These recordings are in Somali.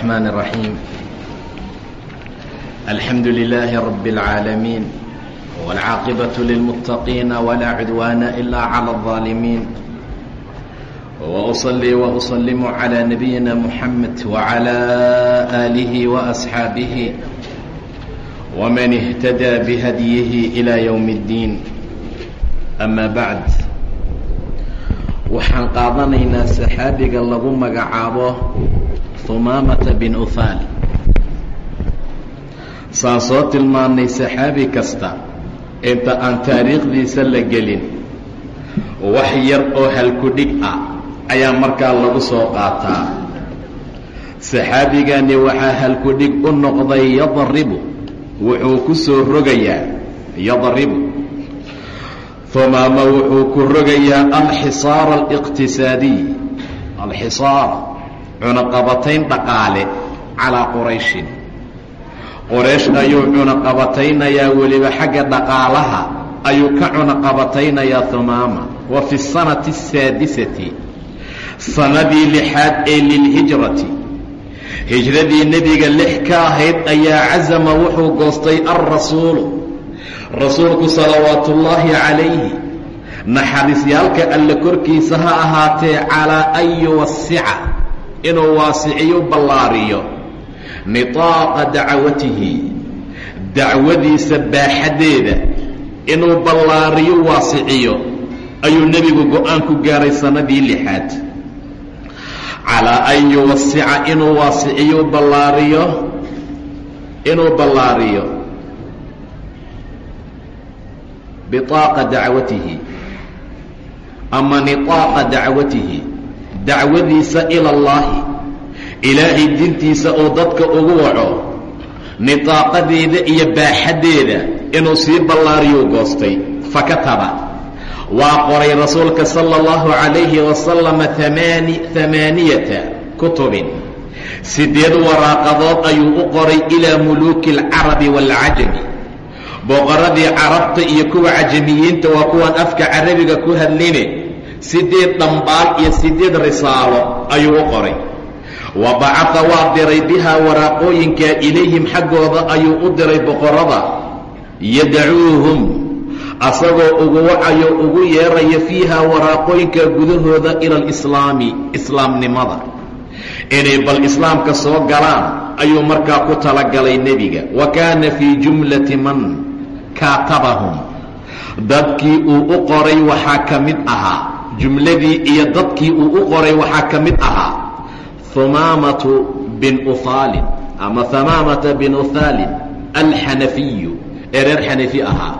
الرحمن الرحيم الحمد لله رب العالمين والعاقبة للمتقين ولا عدوان إلا على الظالمين وأصلي وأسلم على نبينا محمد وعلى آله وأصحابه ومن اهتدى بهديه إلى يوم الدين أما بعد waxaan qaadanaynaa saxaabiga lagu magacaabo humaamata bin uhaal saan soo tilmaannay saxaabi kasta inta aan taariikhdiisa la gelin wax yar oo halkudhig ah ayaa markaa lagu soo qaataa. Saxaabigani waxaa halkudhig u noqday yadribu wuxuu ku soo rogayaa yadribu. Humaama wuxuu ku rogayaa alxisaar aliqtisaadiy alxisaar cunaqabatayn dhaqaale calaa qurayshin. Qoraysh ayuu cunaqabataynayaa weliba xagga dhaqaalaha ayuu ka cunaqabataynayaa humaama wa fi sanati asaadisati sanadii lixaad ee lilhijrati. Hijradii nebiga lix ka ahayd ayaa casama wuxuu goostay alrasuulu rasuulku salawaatullaahi calayhi naxariisyaalka alle korkiisa ha ahaatee calaa an yuwasica inuu waasiciyo ballaariyo. Nitaaqa dacwatihi dacwadiisa baaxaddeeda inuu ballaariyo waasiciyo ayuu nebigu go'aan ku gaaray sannadii lixaad. Calaa an yuwasica inuu waasiciyo ballaariyo inuu ballaariyo. Biaaqa dacwatihi. Ama niطaaqa dacwatihi dacwadiisa ila allaahi ilaahay dintiisa uu dadka ugu waco nitaaqadeeda iyo baaxaddeeda inuu sii ballaariyuu goostay. Fa fakataba. Waa qoray rasuulka sala allahu calayhi wasalama amaani amaaniyata kutubin. Siddeed waraaqadood ayuu u qoray ilaa muluuki alcarabi waalcajami boqoradii carabta iyo kuwa cajamiyiinta waa kuwan afka carabiga ku hadline sideed dhambaal iyo sideed risaalo ayuu u qoray. Wa bacaa waa diray bihaa waraaqooyinkaa ilayhim xaggooda ayuu u diray boqorada yadacuuhum asagoo ugu wacayo ugu yeeraya fiiha waraaqooyinka gudahooda ila alislaami islaamnimada. Inay bal islaamka soo galaan ayuu markaa ku talagalay nebiga. Wa kaana fii jumlati man kaatabahum dadkii uu u qoray waxaa ka mid ahaa jumladii iyo dadkii uu u qoray waxaa ka mid ahaa humaamatu bin uhaalin ama humaamata bin uhaalin alxanafiyu ee reer xanafi ahaa.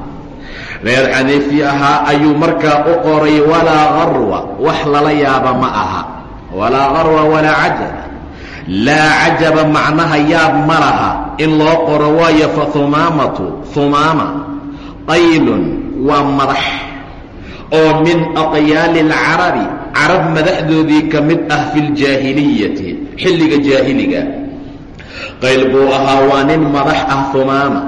Reer xanafi ahaa ayuu markaa u qoray walaa garwa wax lala yaaba ma aha. Walaa garwa walaa cajaba. Laa cajaba macnaha yaab ma laha. In loo qoro waayo fa humaamatu humaama qaylun waa madax oo min aqyaali alcarabi carab madaxdoodii ka mid ah fi ljaahiliyati xilliga jaahiliga. Qayl buu ahaa waa nin madax ah humaama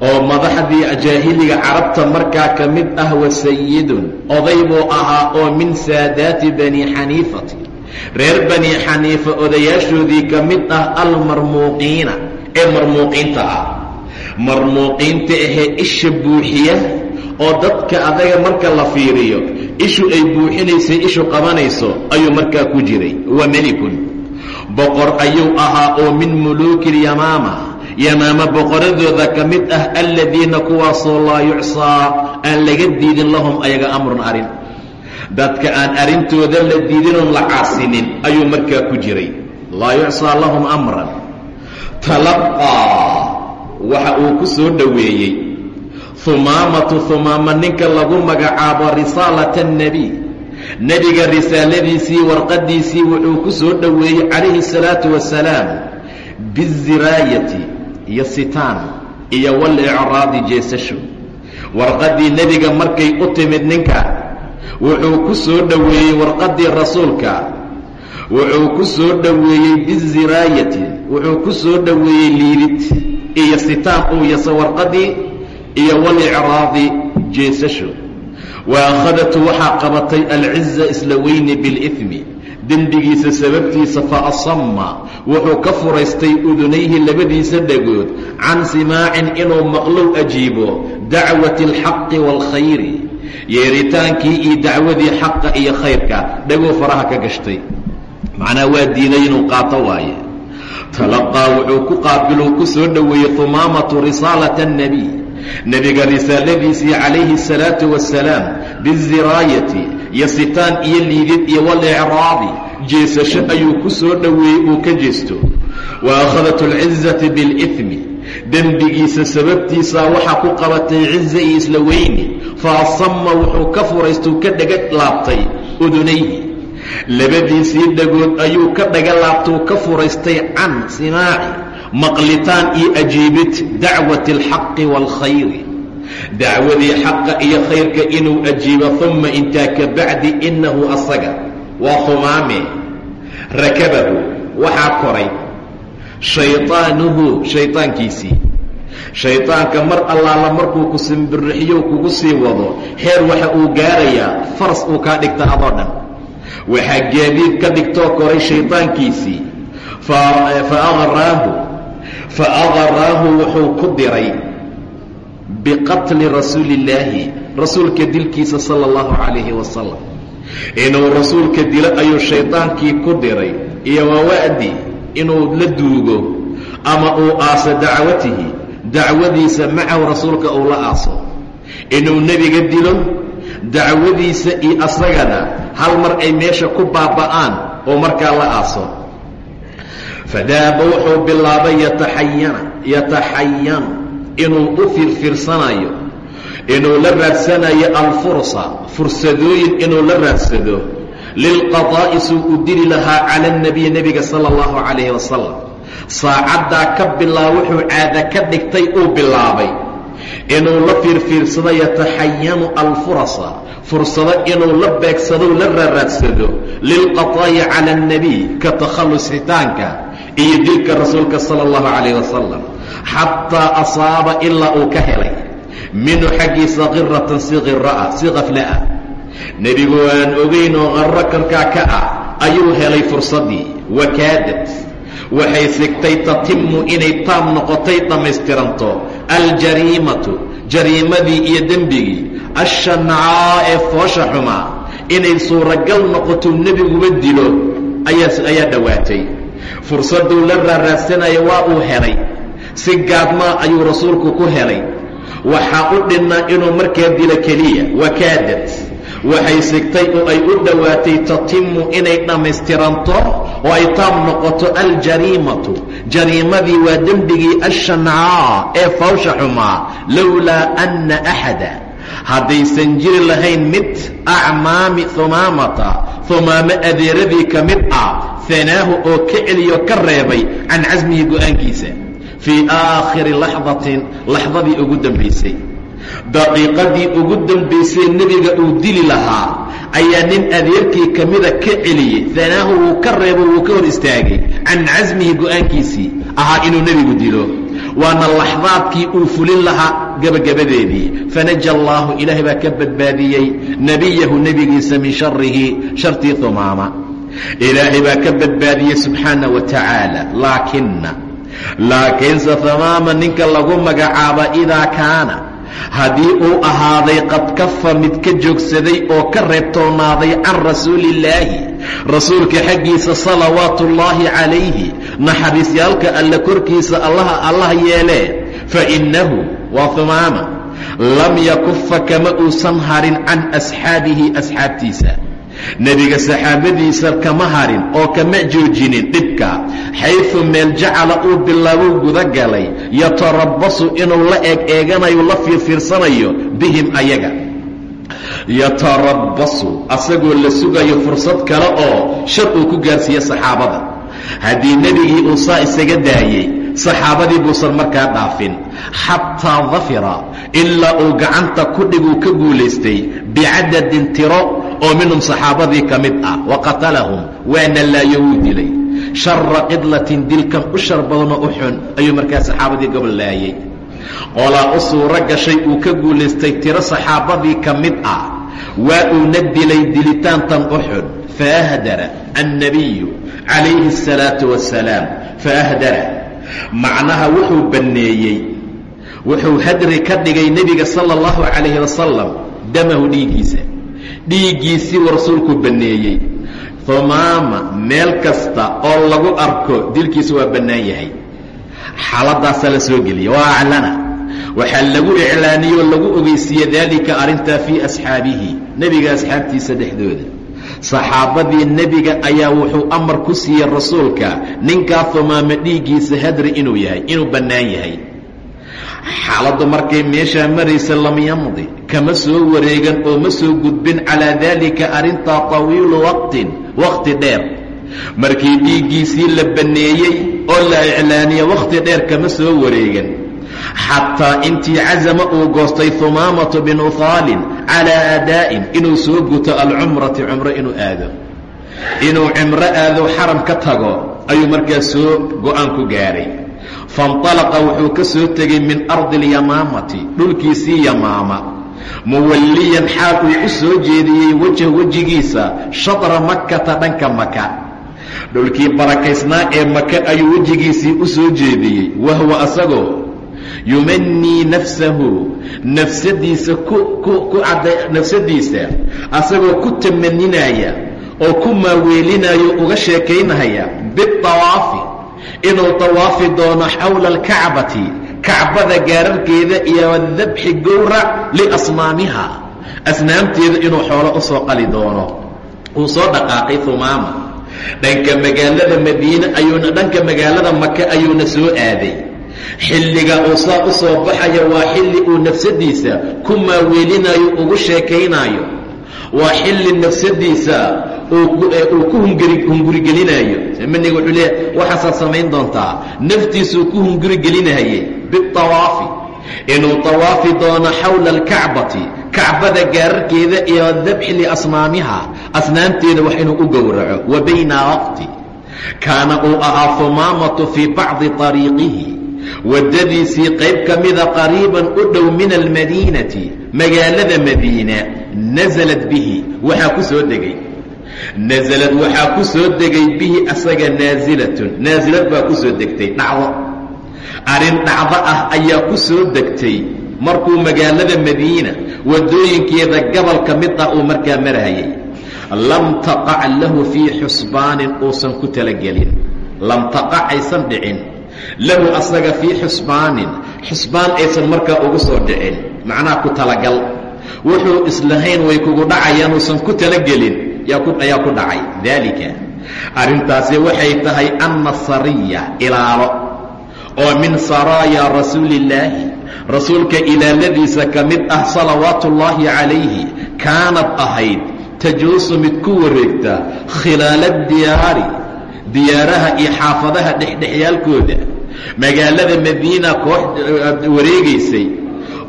oo madaxdii jaahiliga carabta markaa ka mid ah wa sayidun oday buu ahaa oo min saadaati bani xaniifati reer bani xaniifa odayaashoodii ka mid ah almarmuuqiina ee marmuuqiinta ah. Marmuuqiinta ahee isha buuxiya oo dadka adaga marka la fiiriyo ishu ay buuxinaysay ishu qabanayso ayuu markaa ku jiray. Wa melikun. Boqor ayuu ahaa oo min muluuki lyamaama yamaama boqoradooda ka mid ah aladiina kuwaasoo laa yucsaa aan laga diidin lahum ayaga amrun arrin. Dadka aan arrintooda la diidinoon la caasinin ayuu markaa ku jiray. Laa yucsaa lahum amran. Talaqaa. Waxa uu ku soo dhoweeyey humaamatu humaama ninka lagu magacaabo risaalata annebiy nebiga risaaladiisii warqaddiisii wuxuu ku soo dhoweeyey calayhi salaatu wasalaam biziraayati iyo sitaan iyo walicraadi jeesasho. Warqaddii nebiga markay u timid ninka wuxuu ku soo dhoweeyey warqaddii rasuulka. Wuxuu ku soo dhoweeyey biziraayati wuxuu ku soo dhoweeyey liidid iyo sitaan uu yasa warqaddii iyo walicraadi jeesasho. Wa akhadatu waxaa qabatay alciza isla weyni bilimi dembigiisa sababtiisa fa asama wuxuu ka furaystay udunayhi labadiisa dhagood can simaacin inuu maqlow ajiibo dacwati alxaqi waalkhayri yeeritaankii iyo dacwadii xaqa iyo khayrka dhaguu faraha ka gashtay. Macnaa waa diiday inuu qaato waaye. Talaqaa wuxuu ku qaabiluu ku soo dhoweeyey humaamatu risaalata annebiy nebiga risaaladiisii calayhi asalaatu wassalaam biziraayati yasitaan iyo liidid iyo walicraadi jeesasho ayuu ku soo dhoweeyey uu ka jeesto. Wa akhadat alcizati bilifmi dembigiisa sababtiisaa waxaa ku qabatay ciza iyo isla weyni. Fa asama wuxuu ka furaystuu ka dhaga laabtay udunayhi. Labadiisii dhagood ayuu ka dhaga laabtuu ka furaystay can simaaci maqlitaan iyo ajiibid dacwati alxaqi waalkhayri. Dacwadii xaqa iyo khayrka inuu ajiibo uma intaa ka bacdi innahu asaga waa humaame rakabahu waxaa koray shayaanuhu shaydaankiisii shaydaanka mar allaala markuu ku simbirixiyo kugu sii wado xeer waxa uu gaarayaa faras uu kaa dhigta adoo dhan. Waxaa gaadiid ka dhigtoo koray shaydaankiisii fa faaraahu faaqaraahu wuxuu ku diray biqatli rasuuli illaahi rasuulka dilkiisa sala allahu calayhi wasalam inuu rasuulka dilo ayuu shaydaankii ku diray iyo wawa'di inuu la duugo ama uu aaso dacwatihi dacwadiisa macahu rasuulka uu la aaso inuu nebiga dilo dacwadiisa iyo asagana hal mar ay meesha ku baaba'aan oo markaa la aaso fadaaba wuxuu bilaabay yataxayana yataxayanu inuu u firfirsanayo inuu la raadsanayo alfursa fursadooyin inuu la raadsado lilqadaa'i suu u dili lahaa cala اnabiy nebiga sala اllahu calayhi wasalam saacaddaa ka bilaab wuxuu caada ka dhigtay uu bilaabay inuu la fiirfiirsado yataxayanu alfurasa fursado inuu la beegsado la raaraadsado lilqadaa'i cala اnnabiy ka takhallusitaanka iyo dilka rasuulka sala اllahu calayh wasalam xataa asaaba ilaa uu ka helay. Minhu xaggiisa kiratan si kira ah si kafle ah. Nebigu aan ogayn oo qarro karkaa ka ah ayuu helay fursaddii wakaadad waxay sigtay tatimu inay taam noqotay dhammaystiranto. Aljariimatu jariimadii iyo dembigii. Ashanacaa ee foosha xumaa inay suuragal noqoto nebiguba dilo ayaa dhowaatay fursadduu la raaraadsanayo waa uu helay. Si gaadmaa ayuu rasuulku ku helay. Waxaa u dhinnaa inuu markaa dilo keliya. Wakaadad waxay sigtay oo ay u dhowaatay tatimu inay dhammaystiranto oo ay taam noqoto aljariimatu. Jariimadii waa dembigii ashancaa ee fawsha xumaa lowlaa anna axada haddaysan jiri lahayn mid acmaami humaamata humaamo adeeradii ka mid ah hanaahu oo ka celiyo ka reebay can casmihi go'aankiisa. Fii aakhiri laxdatin laxdadii ugu dambaysay daqiiqadii ugu dambaysay nebiga uu dili lahaa ayaa nin adeerkii ka mida ka celiyey. Hanaahu wuu ka reebo wuu ka hor istaagay. Can casmihi go'aankiisii ahaa inuu nebigu dilo. Waana laxdaadkii uu fulin lahaa gebagabadeedii fanaja allaahu ilaahay baa ka badbaadiyey nebiyahu nebigiisa min sharihi shartii humaama ilaahay baa ka badbaadiyey subxaana wa tacaala. Laakina laakiinse humaama ninka lagu magacaaba idaa kaana haddii uu ahaaday qad kafa mid ka joogsaday oo ka reebtoonaaday can rasuuliillaahi rasuulka xaggiisa salawaatu ullaahi calayhi naxariisyaalka alle korkiisa allaha allah yeelee fa innahu waa humaama lam yakufa kama uusan harin can asxaabihi asxaabtiisa nebiga saxaabadiisa kama harin oo kama joojinin dhibka. Xayثu meel jacala uu bilaabuu guda galay yatarabbasu inuu la eeg eeganayo la fiirfiirsanayo bihim ayaga. Yatarabbasu asagoo la sugayo fursad kale oo shar uu ku gaarsiiye saxaabada. Haddii nebigii uu saa isaga daayey saxaabadii buusan markaa dhaafin xataa dafira ilaa uu gacanta ku dhiguu ka guulaystay bicadadin tiro oo minhum saxaabadii ka mid ah. Wa qatalahum waana laayo wuu dilay. Shara qidlatin dilkan u shar badanoo u xun ayuu markaa saxaabadii gobol laayey qolaa u suuro gashay uu ka guulaystay tiro saxaabadii ka mid ah. Waa uuna dilay dilitaantan u xun. Faahdara annabiyu calayhi الsalaatu wasalaam faahdara macnaha wuxuu banneeyey wuxuu hadri ka dhigay nebiga sala اllahu calayhi wasalam damahu dhiiggiisa. Dhiiggiisii uu rasuulku banneeyey. Humaama meel kasta oo lagu arko dilkiisa waa bannaan yahay. Xaaladaasaa la soo geliya waa aclana. Waxaa lagu iclaaniye oo lagu ogeysiiye daalika arrintaa fii asxaabihi nebiga asxaabtiisa dhexdooda. Saxaabadii nebiga ayaa wuxuu amar ku siiyey rasuulka ninkaa humaama dhiiggiisa hadri inuu yahay inuu bannaan yahay xaaladdu markay meeshaa maraysa lam yamdi kama soo wareegan oo ma soo gudbin calaa daalika arrintaa tawiilu waqtin waqti dheer. Markii dhiiggiisii la banneeyey oo la iclaaniye wakhti dheer kama soo wareegan. Xataa intii casama uu goostay humaamatu binu haalin calaa adaa'in inuu soo guto alcumrati cumro inuu aado. Inuu cimro aado xaram ka tago ayuu markaas soo go'aan ku gaadhay faاnطalaqa wuxuu ka soo tegey min ardi اlyamaamati dhulkiisii yamaama muwalliyan xaal uu u soo jeediyey wejh wejigiisa shadra makata dhanka maka dhulkii barakaysnaa ee maka ayuu wejigiisii u soo jeediyey wahwa asagoo yumanii nafsahu nafsadiisa nafsadiisa asagoo ku tamaninaya oo ku maaweelinayo uga sheekaynaya biطawaafi inuu tawaafi doono xawla alkacbati kacbada gaararkeeda iyo dabxi gowrac liasnaamiha asnaamteeda inuu xoolo u soo qali doono. Uu soo dhaqaaqay humaama dhanka magaalada madiine ayuuna dhanka magaalada maka ayuuna soo aaday. Xilliga uu saa u soo baxaya waa xilli uu nafsadiisa ku maaweelinayo ugu sheekaynaayo. Waa xilli nafsadiisa uu ku eh, hungurigelinaayo maniga wuuu leeya waxaasaad samayn doontaa? Naftiisuu ku hungurigelinayey biawaafi inuu awaafi doono xawla alkacbati kacbada gaararkeeda iyo dabxi liasnaamiha asnaamteeda wax inuu u gowraco wa bayna waqti. Kaana uu ahaa fumaamatu fii bacdi ariiqihi waddadiisii qayb ka mida qariiban u dhow min almadiinati magaalada madiina nasalad bihi. Waxaa ku soo degay nasalad waxaa ku soo degay bihi asaga naasilatun naasilad baa ku soo degtay dhacdo arrin dhacdo ah ayaa ku soo degtay markuu magaalada madiina waddooyinkeeda gobolka mid ah uu markaa marayay lam taqac lahu fii xusbaanin uusan ku talagelin lam taqac aysan dhicin lahu asaga fii xusbaanin xusbaan aysan markaa ugu soo dhicin macnaha ku talagal wuxuu islahayn way kugu dhacayaan uusan ku talagelin ayaa ku dhacay. Daalika arrintaasi waxay tahay anna sariya ilaalo oo min saraaya rasuulillaahi rasuulka ilaaladiisa ka mid ah salawaatu ullaahi calayhi kaanad ahayd tajuusu mid ku wareegta khilaala diyaari diyaaraha iyo xaafadaha dhexdhexyaalkooda. Magaalada madiina koox wareegaysay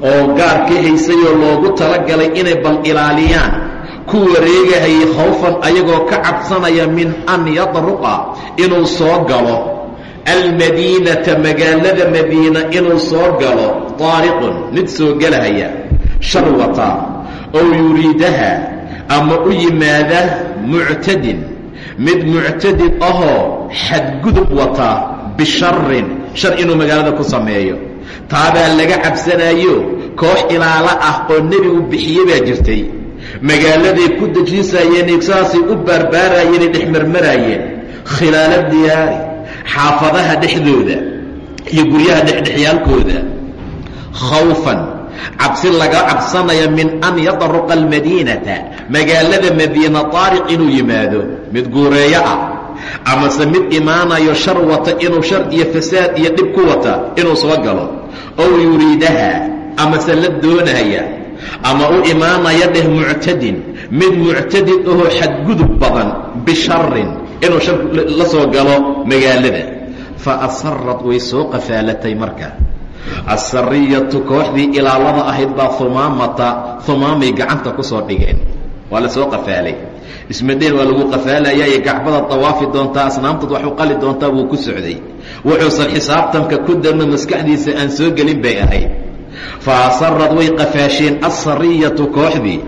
oo gaar ka haysayoo loogu talagalay inay bal ilaaliyaan ku wareegahayay khawfan ayagoo ka cabsanaya min an yadruqa inuu soo galo. Almadiinata magaalada madiina inuu soo galo. Taariqun mid soo gelahaya. Sharwata oo yuriidaha ama u yimaada muctadin. Mid muctadid ahoo xadgudub wata bisharin shar inuu magaalada ku sameeyo. Taabaa laga cabsanayo koox ilaalo ah oo nebigu bixiye baa jirtay magaaladay ku dejiisayeen saasay u baarbaaraayeenay dhex marmaraayeen khilaala diyaari xaafadaha dhexdooda iyo guryaha dhexdhexyaalkooda khawfan cabsi laga cabsanaya min an yadruqa almadiinata magaalada madiina taariq inuu yimaado mid guureeyo ah amase mid imaanayo shar wata inuu shar iyo fasaad iyo dhib ku wata inuu soo galo ow yuriidaha amase la doonaya ama u imaanaya dheh muctadin mid muctadid ahoo xadgudub badan bisharin inuu shar la soo galo magaalada. Fa asarad way soo qafaalatay marka. Asariyatu kooxdii ilaalada ahayd baa humaamata humaamay gacanta ku soo dhigeen. Waa la soo qafaalay. Ismadheen waa lagu qafaalaya iyo gacbada dawaafi doontaa asnaamtood wax u qali doontaa wuu ku socday. Wuxuusan xisaabtanka ku darno maskaxdiisa aan soo gelin bay ahayd fa asarad way qafaasheen asariyatu kooxdii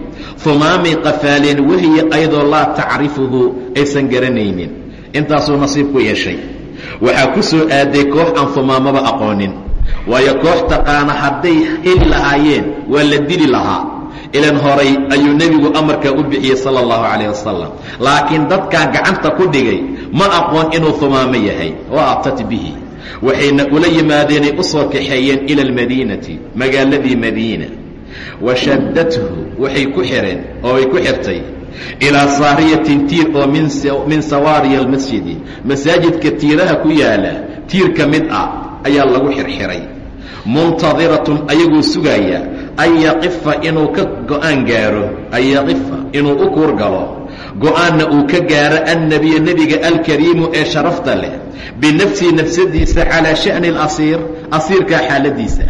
humaamay qafaaleen wahiya ayadoo laa tacrifuhu aysan garanaynin intaasuu nasiib ku yeeshay waxaa ku soo aaday koox aan humaamaba aqoonin waayo koox taqaana hadday heli lahaayeen waa la dili lahaa ilan horay ayuu nebigu amarkaa u bixiyey sala allahu calayh wasalam laakiin dadkaa gacanta ku dhigay ma aqoon inuu humaamo yahay wa atat bihi waxayna ula yimaadeenay u soo kaxeeyeen ila almadiinati magaaladii madiina. Wa shaddathu waxay ku xidheen oo ay ku xirtay ilaa saariyatin tiir oo min sawaariya almasjidi. Masaajidka tiiraha ku yaalla tiir ka mid ah ayaa lagu xirxiray. Muntadiratun ayagoo sugaaya an yaqifa inuu ka go'aan gaaro an yaqifa inuu u kuur galo go'aanna uu ka gaaro annebiya nebiga alkariimu ee sharafta leh binafsihi nafsadiisa calaa sha'ni alasiir asiirkaa xaaladiisa.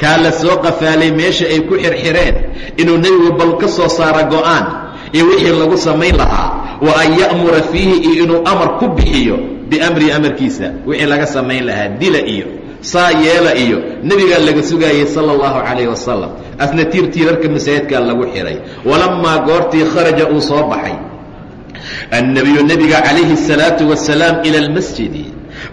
Kaa la soo qafaalay meesha ay ku xirxireen inuu nebigu bal ka soo saaro go'aan iyo wixii lagu samayn lahaa wa an ya'mura fiihi iyo inuu amar ku bixiyo biamrihi amarkiisa wixii laga samayn lahaa dila iyo saa yeela iyo nebigaa laga sugaayey sala allahu calayh wasalam asna tiir tiirarka masaajidkaa lagu xidhay walammaa goortii kharaja uu soo baxay annebiyu nebiga calayhi الsalaatu wasalaam ila almasjidi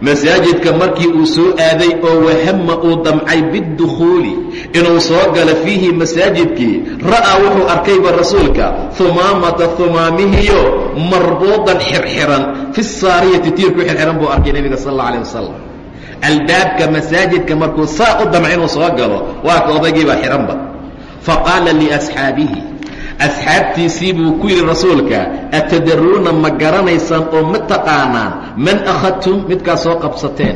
masaajidka markii uu soo aaday oo wahama uu damcay biddukhuuli inuu soo galo fiihi masaajidkii ra'aa wuxuu arkayba rasuulka humaamata humaamihiyo marbuudan xirxiran fi saariyati tiir ku xirxiran buu arkay nebiga sal alla alah wasalam albaabka masaajidka markuu saa u damca inuu soo galo waa ka odaygiibaa xidhanba faqaala liasxaabihi asxaabtiisii buu ku yidhi rasuulka atadaruuna ma garanaysaan oo ma taqaanaan man akhadtum midkaad soo qabsateen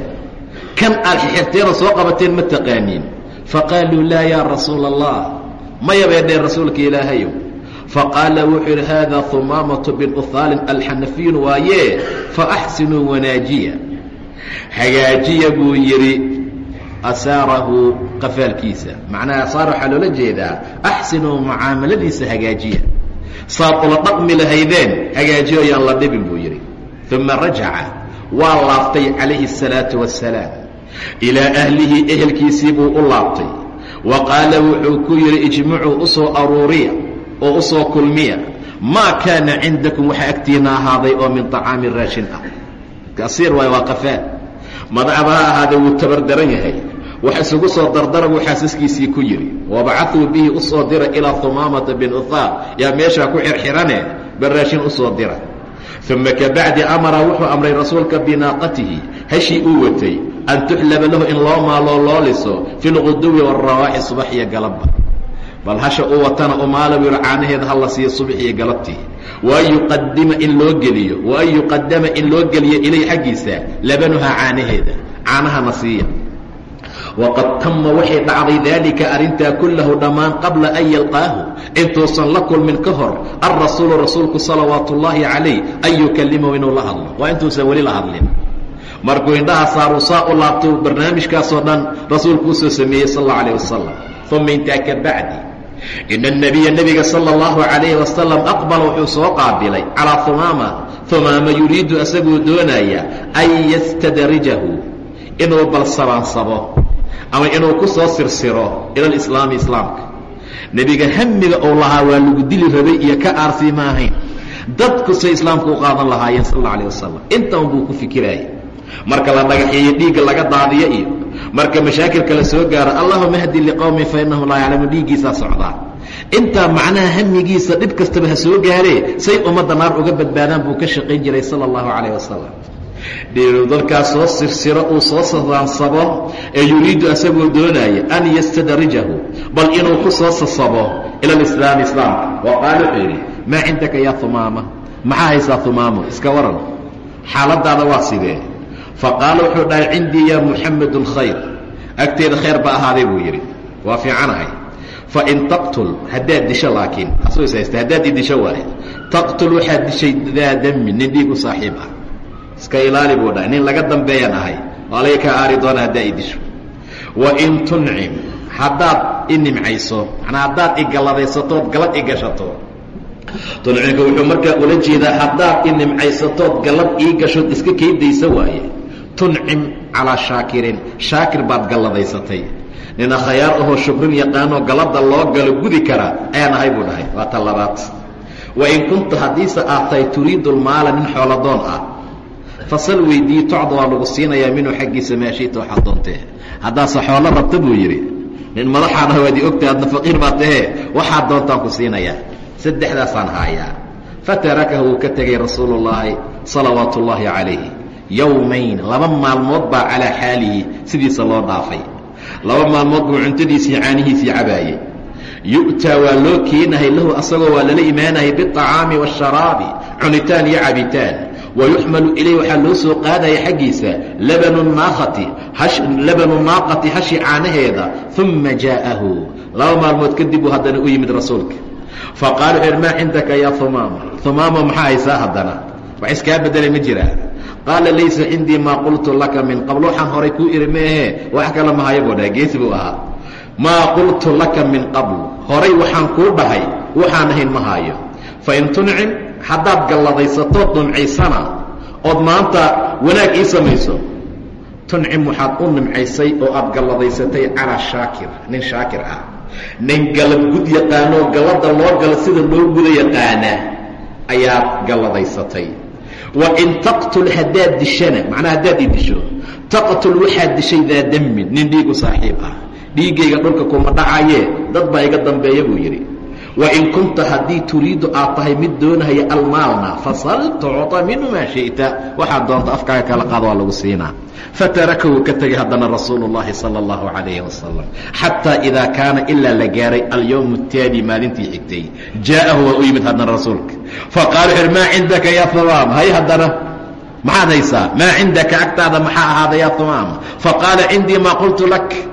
kan aad xirteenoo soo qabateen ma taqaaniin faqaaluu laa yaa rasuula allah maya bay dheen rasuulka ilaahayow faqaala wuxuu yidhi haadaa humaamatu bin uhaalin alxanafiyun waayee faaxsinuu wanaajiya hagaajiya buu yidhi asaarahu qafaalkiisa macnaha asaar waxaa loola jeedaa axsinuu mucaamaladiisa hagaajiya saad ula dhaqmi lahaydeen hagaajiyo yaan la dhibin buu yidhi uma rajaca waa laaftay calayhi الsalaatu wassalaam ilaa ahlihi ehelkiisii buu u laabtay wa qaala wuxuu ku yidhi ijmacuu u soo aruuriya oo u soo kulmiya maa kaana cindakum waxa agtiina ahaaday oo min طacaami raashin ah kasiir waay waa qafaal madacba ha ahaadee wuu tabardaran yahay wax isugu soo dardara buu xaasaskiisii ku yidhi wabacaduu bihi u soo dira ilaa humaamata bin uhaar yaa meeshaa ku xirxirane baraashin u soo dira. Uma kabacdi amara wuxuu amray rasuulka binaaqatihi hashii uu watay an tuxlaba lahu in loo maaloo loo liso fi lquduwi wاrawaaxi subax iyo galabba. Bal hasha uu watana umaala buu yihi caanaheeda ha la siiyo subax iyo galabtii. Waan yuqadima in loo geliyo waan yuqadama in loo geliyo ilay xaggiisa labanuhaa caanaheeda caanahana siiya waqad tama waxay dhacday daalika arrintaa kullahu dhammaan qabla an yalqaahu intuusan la kulmin ka hor alrasuulu rasuulku salawaatu ullaahi calayh an yukallimahu inuu la hadlo waa intuusan weli la hadlin markuu indhaha saaruu saa u laabto barnaamijkaasoo dhan rasuulku u soo sameeyey sal alla alayh wasalam uma intaa ka bacdi ina اnebiya nebiga sala اllahu calayhi wasalam aqbala wuxuu soo qaabilay calaa humaama humaama yuriidu asagoo doonaya an yastadrijahu inuu balsabaansabo ama inuu ku soo sirsiro ila alislaami islaamka. Nebiga hamiga uu lahaa waa lagu dili rabay iyo ka aarsi ma ahayn. Dadku say islaamka u qaadan lahaayeen sal alla alah wasalam intaun buu ku fikiraayay marka la dhagaxeeyo dhiigga laga daadiyo iyo marka mashaakilka la soo gaaro allahuma hdi liqowmi fa innahum laa yaclamuun. Dhiiggiisaa socdaa intaa macnaha hamigiisa dhib kastaba ha soo gaaree say ummadda naar uga badbaadaan buu ka shaqayn jiray sala allahu calayh wasalam dhiiru dadkaas soo sirsiro uu soo sadaansabo ee yuriidu asagoo doonaya an yastadrijahu bal inuu ku soo sasabo ila alislaami islaamka wa qaala wuxuu yidhi maa cindaka yaa humaama maxaa haysaa humaamo iska waran. Xaaladaada waa sidee? Faqaala wuxuu dhahay cindii yaa muxamedu khayr. Agteeda khayr ba ahaaday buu yidhi. Waa fiicanahay fain taqtul haddaad disho laakiin. Asuu is haysta haddaad i disho waaye. Taqtul waxaad dishay daa dami nin dhiig saaxiib ah iska ilaali buu dhahay. Nin laga dambeeyaan ahay waa laga kaa aari doona haddaa i disho. Wain tuncim haddaad i nimcayso manaa haddaad i galladaysatood galad i gashato. Tuncimka wuxuu markaa ula jeedaa haddaad i nimcaysatood galad ii gashood iska keydaysa waaye. Tuncim calaa shaakirin. Shaakir baad galladaysatay nin akhayaar ahoo shukrin yaqaanoo galladda loo galo gudi kara ayaan ahay buu dhahay. Waa ta labaad wain kunta haddiise aad turiidu lmaala nin xooladoon ah fasal weydii tocda waa lagu siinayaa minuu xaggiisa maashita waxaa doontee. Haddaase xoolo rabta buu yidhi nin madaxaana ah waad adna faqiir baa tahee waxaad doontaan ku siinayaa. Saddexdaasaan haayaa. Fatarakahu wuu ka tegay rasuulu ullaahi salawaatu ullaahi calayhi. Yowmayn laba maalmood baa calaa xaalihi sidiisa loo dhaafay. Laba maalmood buu cuntadiisii caanihiisii cabaayey yu'taa waa loo keenahay lahu asagoo waa lala imaanahay biacaami waasharaabi cunitaan iyo cabitaan wayuxmalu ilayh waxaa loo soo qaadaya xaggiisa labanu naaqati hashi caanaheeda uma jaa'ahu laba maalmood kadib buu haddana u yimid rasuulka faqaala wuxu maa cindaka ya humaama humaama maxaa haysaa haddana wax iskaa bedelay ma jiraa qaala laysa cindii maa qultu laka min qabl waxaan horay kuu iri meehe wax kale mahayo buu dhaha geesi buu ahaa maa qultu laka min qabl horay waxaan kuu dhahay waxaan ahayn ma haayo fain tuncim haddaad galladaysato dhuncaysana ood maanta wanaag ii samayso. Tuncim waxaad u nimcaysay oo aad galladaysatay calaa shaakir nin shaakir ah. Nin galad gud yaqaanoo galladda loo galo sida loo guda yaqaana ayaad galladaysatay wa in taqtul haddaad dishana macnaa haddaad i disho taqtul waxaad dishay daa demmin nin dhiigu saaxiib ah. Dhiiggayga dhulka kuma dhacayee dad baa iga dambeeya buu yidhi wain kunta haddii turiidu aad tahay mid doonahaya almaalna fasal tucطa minhu maa shiئta waxaad doonta afkaaga kala qaad waa lagu siinaa fatarakahu ka tegay haddana rasuulu اllahi salى اllahu عalayhi wasalam xataa idaa kaana ilaa la gaaray alyowm الtaali maalintii xigtay jaa'ahu waa u yimid haddana rasuulka faqaala wuxuuhi maa cindaka ya humaam hay haddana maxaad haysaa maa cindaka agtaada maxaa ahaada ya humaam faqaala cindii maa qultu lak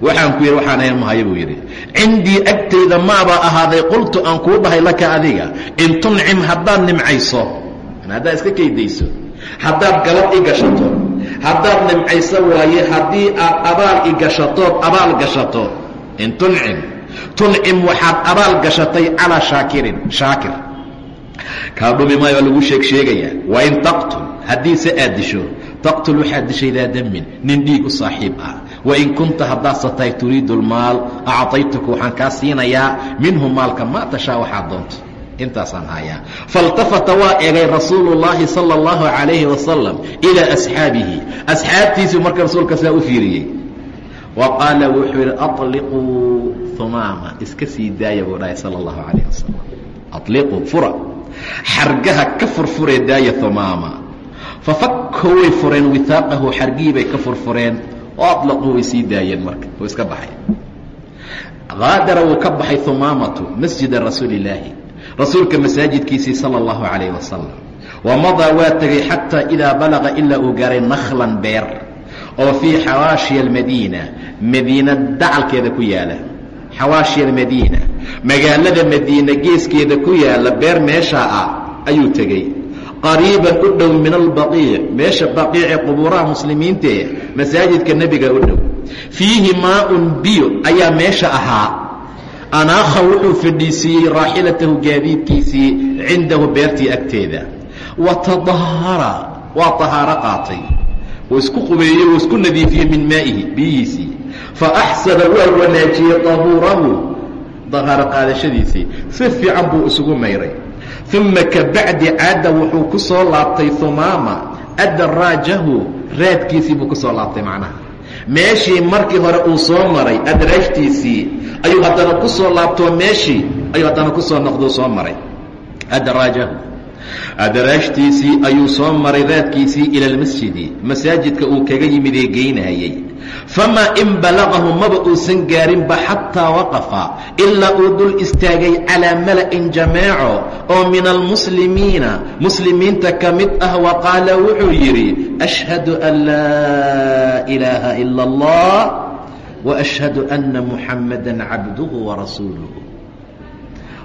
waxaan ku yidhi waxaan mahayo buu yidhi. Cindii agtayda maabaa ahaaday qultu aan kuu dhahay laka adiga in tuncim haddaad nimcayso. Haddaad iska kaydayso haddaad galad i gashato haddaad nimcayso waaye haddii aad abaal i gashatood abaal gashato. In tuncim tuncim waxaad abaal gashatay calaa shaakirin shaakir. Kaa dhumi maayo waa lagu sheeg sheegayaa wain taqtul haddiise aad disho taqtul waxaad dishay daa damin nin dhiig u saaxiib ah wain kunta haddaadse tahay turiidu lmaal acطaytuka waxaan kaa siinayaa minhu maalka maa tashaa waxaad doonto intaasaan hayaa faاltafata waa egay rasuulu اllaahi salى اllahu عalayhi wasalam ilaa asxaabihi asxaabtiisii marka rasuulka saa u fiiriyey wa qaala wuxuu yidhi aطliquu humaama iska sii daaya buu dhahay salى اllahu عalayh wasalam aliquu fura xargaha ka furfuree daaya humaama fafakho way fureen wihaaqahu xargihii bay ka furfureen oo aطlaquu way sii daayeen marka uu iska baxay haadara wuu ka baxay humaamatu masjida rasuuli illaahi rasuulka masaajidkiisii salى اllahu calayh wasalam wamadaa waa tegay xataa idaa balaqa ilaa uu gaaray nakhlan beer oo fii xawaashiya almadiina madiina dacalkeeda ku yaala xawaashiya almadiina magaalada madiina geeskeeda ku yaala beer meeshaa ah ayuu tegey qariiban u dhow min albaqiic meesha baqiice qubuuraha muslimiintae masaajidka nebiga u dhow. Fiihi maaun biyo ayaa meesha ahaa. Anaakha wuxuu fadhiisiiyey raaxilatahu gaadiidkiisii cindahu beertii agteeda. Wa tadahara waa tahaaro qaatay. Wuu isku qubeeyey wuu isku nadiifiyey min maa'ihi biyihiisii. Fa axsana waa wanaajiyey tahuurahu dahaaro qaadashadiisii. Si fiican buu isugu mayray uma kabacdi caada wuxuu ku soo laabtay humaama adraajahu raadkiisii buu ku soo laabtay macnaha. Meeshii markii hore uu soo maray adraajtiisii ayuu haddana ku soo laabtoo meeshii ayuu haddana ku soo soo maray. Adraajahu adraajtiisii ayuu soo maray raadkiisii ila almasjidi masaajidka uu kaga yimid ee geynayay famaa in balagahu maba uusan gaarinba xataa waqafa ilaa uu dul istaagay calaa mala'in jameeco oo min almuslimiina muslimiinta ka mid ah wa qaala wuxuu yidhi ashhadu an laa ilaaha ila allah waashhadu ana muxamada cabduhu warasuuluhu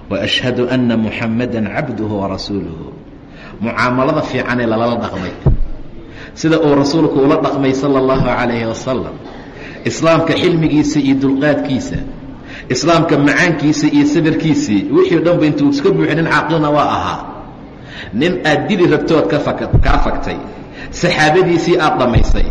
waashhadu ana muxamada cabduhu warasuuluhu mucaamalada fiicanee lalala dhaqmay sida uu rasuulku ula dhaqmay sala allahu calayhi wasalam islaamka xilmigiisa iyo dulqaadkiisa islaamka macaankiisa iyo sabirkiisii wixii o dhan ba intuu iska buuxi nin caaqilna waa ahaa. Nin aad dili rabtood kaa fagtay saxaabadiisii aad dhammaysay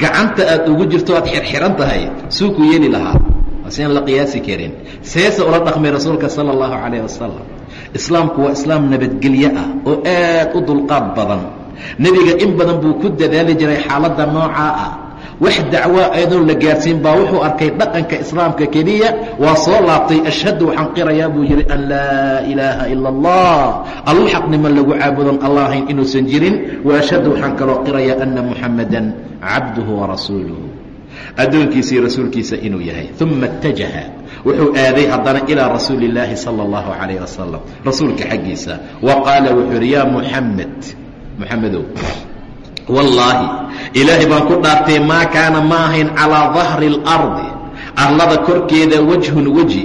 gacanta aad ugu jirto aad xirxiran tahay suu ku yeeli lahaa. Waase aan la qiyaasi karin. Seesa ula dhaqmay rasuulka sala allahu calayh wasalam islaamku waa islaam nabadgelyo ah oo aad u dulqaad badan nebiga in badan buu ku dadaali jiray xaaladda noocaa ah wax dacwaa ayadoon la gaadhsiin baa wuxuu arkay dhaqanka islaamka keliya waa soo laabtay ashhadu waxaan qirayaa buu yidhi an laa ilaaha ila allah allu xaqnimo lagu caabudon allah ahayn inuusan jirin wa ashhadu waxaan kaloo qirayaa ana muxamadan cabduhu warasuuluhu addoonkiisa iyo rasuulkiisa inuu yahay uma اtajaha wuxuu aaday haddana ilىa rasuuli اllaahi salى اllahu عalayh wasalam rasuulka xaggiisa wa qaala wuxuu yidhi ya muxamed muxamedow wallaahi ilaahay baan ku dhaartay maa kaana ma ahayn calىa dahri اlardi arlada korkeeda wajhun weji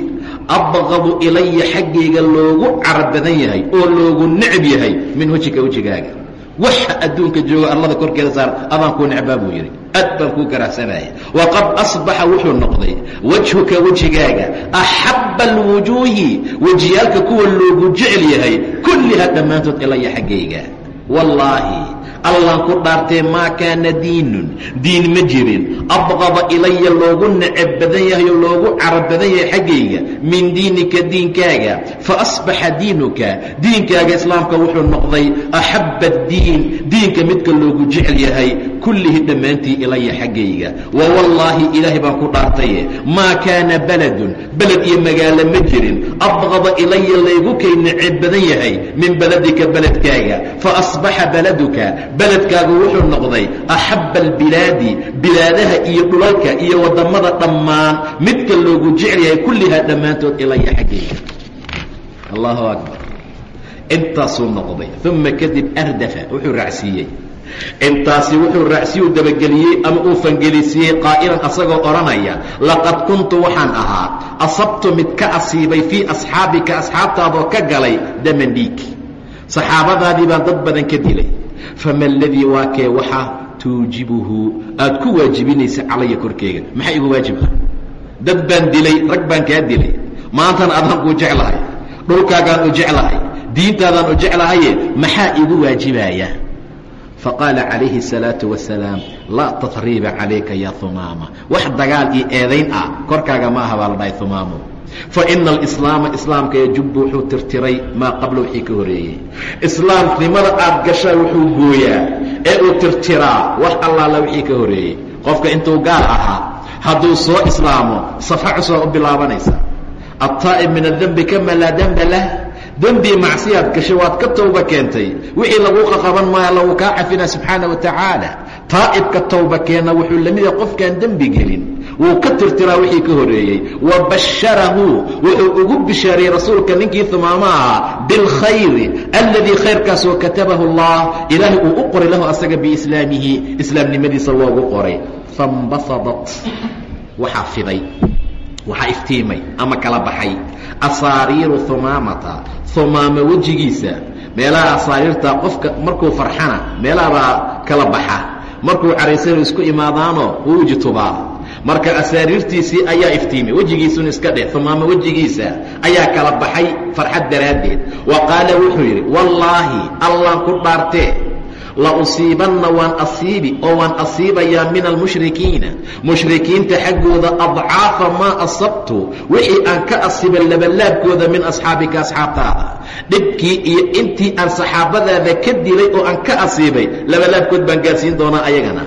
abqadu ilaya xaggayga loogu carab badan yahay oo loogu necb yahay min wejika wejigaaga waxa adduunka jooga arlada korkeeda saar adaan kuu necbaa buu yidhi. Aad baan kuu karahsanaya waqad asbaxa wuxuu noqday wajhuka wejigaaga axabba alwujuuhi wejiyaalka kuwa loogu jecel yahay kulliha dhammaantood ilaya xaggayga wallaahi allaan ku dhaartee maa kaana diinun? Diin ma jirin. Abqada ilaya loogu necab badan yahay oo loogu carab badan yahay xaggayga min diinika diinkaaga. Fa asbaxa diinuka. Diinkaaga islaamka wuxuu noqday axabba addiin diinka midka loogu jecel yahay kullihi dhammaantii ilaya xaggayga. Wa wallaahi ilaahay baan ku dhaartaye maa kaana baladun beled iyo magaalo ma jirin. Abqada ilaya laygu kay necab badan yahay min beledika beledkaaga. Fa asbaxa baladuka beledkaagu wuxuu noqday axabba albilaadi bilaadaha iyo dhulalka iyo waddammada dhammaan. Midka loogu jecel yahay kullihaa dhammaantood ilaya xaggayga. Allahu akbar. Intaasuu noqday. Uma kadib ardafa wuxuu raacsiiyey intaasi wuxuu raacsiyu dabageliyey ama uu fangelisiiyey qaa'ilan asagoo odhanaya laqad kuntu waxaan ahaa asabtu mid ka asiibay fii asxaabika asxaabtaadoo ka galay daman dhiig saxaabadaadii baan dad badan ka dilay. Fama aladii waa kee waxaa tuujibuhu? Aad ku waajibinaysa calaya korkeyga maxaa igu waajib ah dad baan dilay rag baan kaa dilay. Maantana adaan kuu jeclahay dhulkaagaan u jeclahay diintaadaan u jeclahaye maxaa igu waajibaya faqaala calayhi الsalaaةu wasalaam laa tatriiba calayka ya humaama wax dagaal iyo eedayn ah korkaaga ma aha baa la dhahay humaamo faina alislaama islaamka yajubu wuxuu tirtiray maa qabla wixii ka horeeyey islaamnimada aad gashaa wuxuu gooyaa ee uu tirtiraa wax allaala wixii ka horeeyey qofka intuu gaal ahaa hadduu soo islaamo safa cusbaa u bilaabanaysa aلtaa'ib min adembi kama laa demba lah dembii macsiyaad gashay waad ka towba keentay. Wixii lagu qaqaban maayo lagu kaa cafina subxaana wa tacaala. Taa'ibka towba keena wuxuu la mid yahay qofkaan dembi gelin. Wuu ka tirtiraa wixii ka horeeyey. Wa basharahu wuxuu ugu bishaariyey rasuulka ninkii humaamo ahaa bilkhayri alladii khayrkaasoo katabahu allah. Ilaahay uu u qoray lahu asaga biislaamihi islaamnimadiisa loogu qoray. Fambasadat waxaa fiday waxaa iftiimay ama kala baxay. Asaariiru humaamata humaama wejigiisa. Meelaha asaariirta qofka markuu farxana meelahabaa kala baxa. Markuu caraysanu isku imaadaanoo wuu tubaa. Marka asaariirtiisii ayaa iftiimay wejigiisuna iska dheh humaama wejigiisa ayaa kala baxay farxad daraaddeed. Wa qaala wuxuu yidhi wallaahi allaan ku dhaartee la usiibanna waan asiibi oo waan asiibayaa min almushrikiina mushrikiinta xaggooda adcaafa maa asabtu wixii aan ka asiba labalaabkooda min asxaabika asxaabtaada dhibkii iyo intii aan saxaabadaada ka dilay oo aan ka asiibay labalaabkood baan gaarsiin doonaa ayagana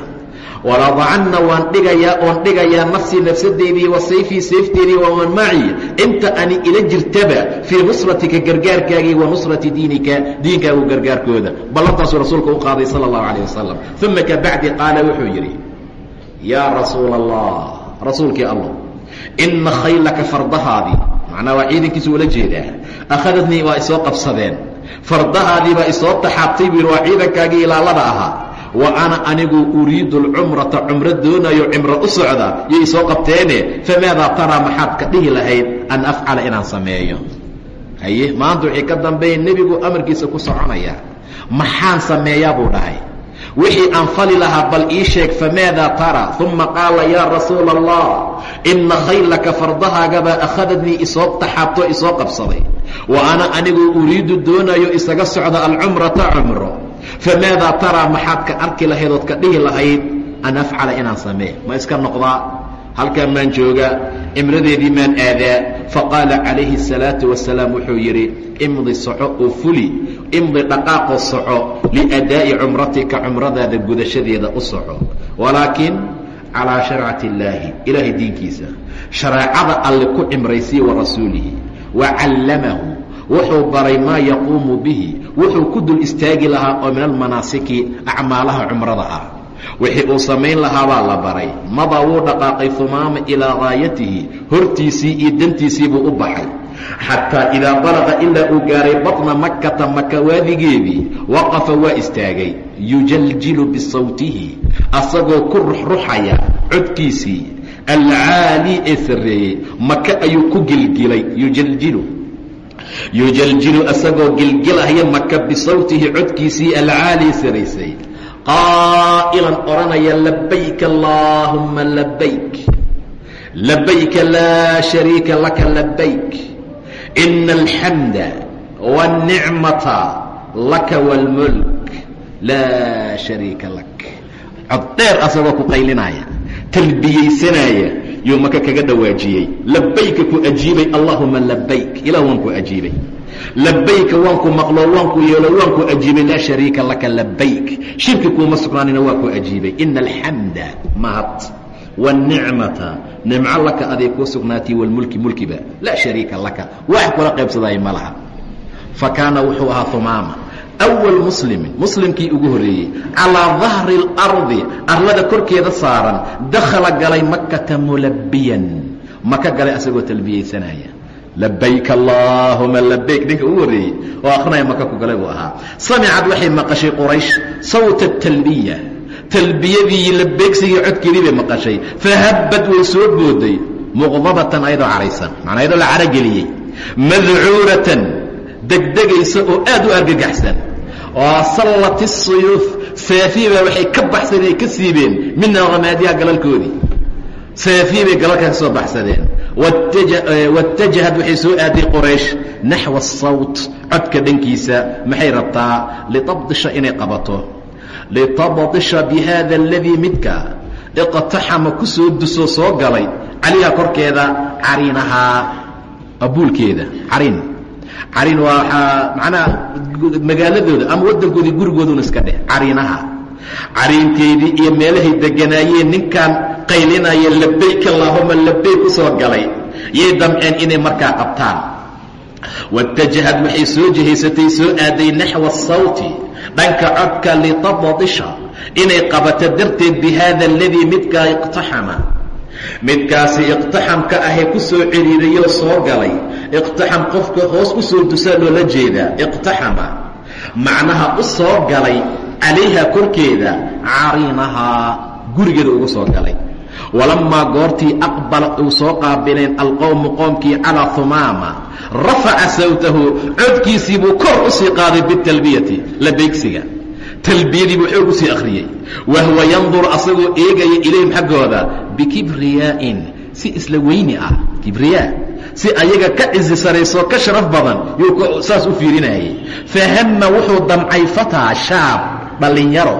waladacanna waan dhigayaa oon dhigayaa nafsii nafsadeydii wa sayfii sayfteedii waman maci inta ani ila jirtaba fii nusratika gargaarkaagii wa nusrati diinika diinkaagu gargaarkooda. ballantaasuu rasuulka u qaaday sala allahu calayh wasalam uma ka bacdi qaala wuxuu yidhi yaa rasuula allah rasuulkii allah inna khaylaka fardahaadii macnaa waa ciidankiisu ula jeedaa. akhadadnii waa isoo qabsadeen. fardahaadii baa isoo taxaabtay buu yidhi waa ciidankaagii ilaalada ahaa wa ana anigu uriidu alcumrata cumro doonayo cimro u socda yay isoo qabteene famaadaa taraa maxaad ka dhihi lahayd an afcala inaan sameeyo. Haye maanta wixii ka dambeeya nebigu amarkiisa ku soconaya maxaan sameeyaa? buu dhahay. Wixii aan fali lahaa bal ii sheeg famaadaa tara uma qaala yaa rasuula allah inna khaylaka fardahaagabaa akhadadnii isoo taxaabto isoo qabsaday. Wa ana anigu uriidu doonayo isaga socda alcumrata cumro famaadaa taraa maxaad ka arki lahayd ood ka dhihi lahayd an afcala inaan samee ma iska noqdaa halkaan maan joogaa cimradeedii maan aadaa faqaala calayhi الsalaaةu wasalaam wuxuu yidhi imdi soco oo fuli imdi dhaqaaqoo soco liadaa'i cumratika cumradaada gudashadeeda u soco walaakiin calaa sharcati illaahi ilaahay diinkiisa shareecada alle ku cimraysiya wa rasuulihi wa callamahu wuxuu baray maa yaquumu bihi wuxuu ku dul istaagi lahaa oo min almanaasiki acmaalaha cumrada ah. Wixii uu samayn lahaabaa la baray. Madaa wuu dhaqaaqay humaama ilaa gaayatihi hortiisii iyo dantiisii buu u baxay. Xataa idaa balaqa ilaa uu gaaray batna makkata maka waadigeedii waqafa waa istaagay. Yujaljilu bisawtihi asagoo ku ruxruxaya codkiisii. Alcaali ee sarreeyey maka ayuu ku gilgilay. Yujaljilu yujaljilu asagoo gilgilahaya maka bisawtihi codkiisii alcaali saraysay qaa'ilan odhanaya labayk allaahumma labayk labayka laa shariika laka labayk ina alxamda wاlnicmata laka wاlmulk laa shariika lak. Cod dheer asagoo ku qaylinaya talbiyaysanaya yuu maka kaga dhawaajiyey labayka ku ajiibay allahuma labayk ilah waan ku ajiibay. Labayka waan ku maqlo waan ku yeelo waan ku ajiibay. Laa shariika laka labayk shirki kuuma sugnaanina waa ku ajiibay. Ina alxamda mahad. Wاnicmata nimco laka aday kuu sugnaatay wاlmulki mulkiba. Laa shariika laka. Wax kula qaybsadaya ma laha fa kaana wuxuu ahaa humaama awal muslimin muslimkii ugu horreeyey calaa dahri اlardi arlada korkeeda saaran dakhala galay makata mulabiyan maka galay asagoo talbiyaysanaya labayk allaahuma labayk ninka ugu horreeyey oo akrinaya maka ku galay buu ahaa samicad waxay maqashay quraysh sawta talbiya talbiyadii labeegsigii codkeedii bay maqashay fahabbad way soo booday muqdabatan ayadoo caraysan macnaa ayadoo la carageliyey madcuuratan degdegaysa oo aad u argagaxsan oo sallat isuyuuf saafiibaa waxay ka baxsadeen ay ka siibeen. Min alkhamaadiha galalkoodii. Saafiibay galalkaa ka soo baxsadeen. Watajahad waxay soo aaday qoraysh naxwa asawt codka dhankiisa maxay rabtaa? Litabdisha inay qabato. Litabdisha bihada aladii midka. Iqtaxama ku soo duso soo galay. Caliha korkeeda cariinahaa abuulkeeda. Cariin. Cariin waa waxaa macnaha magaaladooda ama waddankoodii gurigooduna iska dheh cariinaha. Cariinteedii iyo meelahay deganaayeen ninkan qaylinaya labayk allaahuma labayk ku soo galay. Yay damceen inay markaa qabtaan watajahad waxay soo jihaysatay soo aaday naxwa asawti dhanka codka litabadisha inay qabato darteed bi haada aladii midkaa iqtaxama. Midkaasi iqtaxamka ahee ku soo ciriirayoo soo galay iqtaxam qofka hoos u soo dusaa loola jeedaa iqtaxama. Macnaha u soo galay calayha korkeeda cariinahaa gurigeeda ugu soo galay. Walamaa goortii aqbala uu soo qaabileen alqowmu qoomkii calaa humaama rafaca sawtahu codkiisii buu kor u sii qaaday bitalbiyati labeegsiga talbiyadii buu xoog u sii akhriyey. Wahwa yandur asagoo eegaya ilayhim xaggooda bikibriyaa'in si isla weyni ah kibriyaa si ayaga ka cizi sarayso ka sharaf badan yuu saas u fiirinayay. Fahama wuxuu damcay fataa shaab dhallinyaro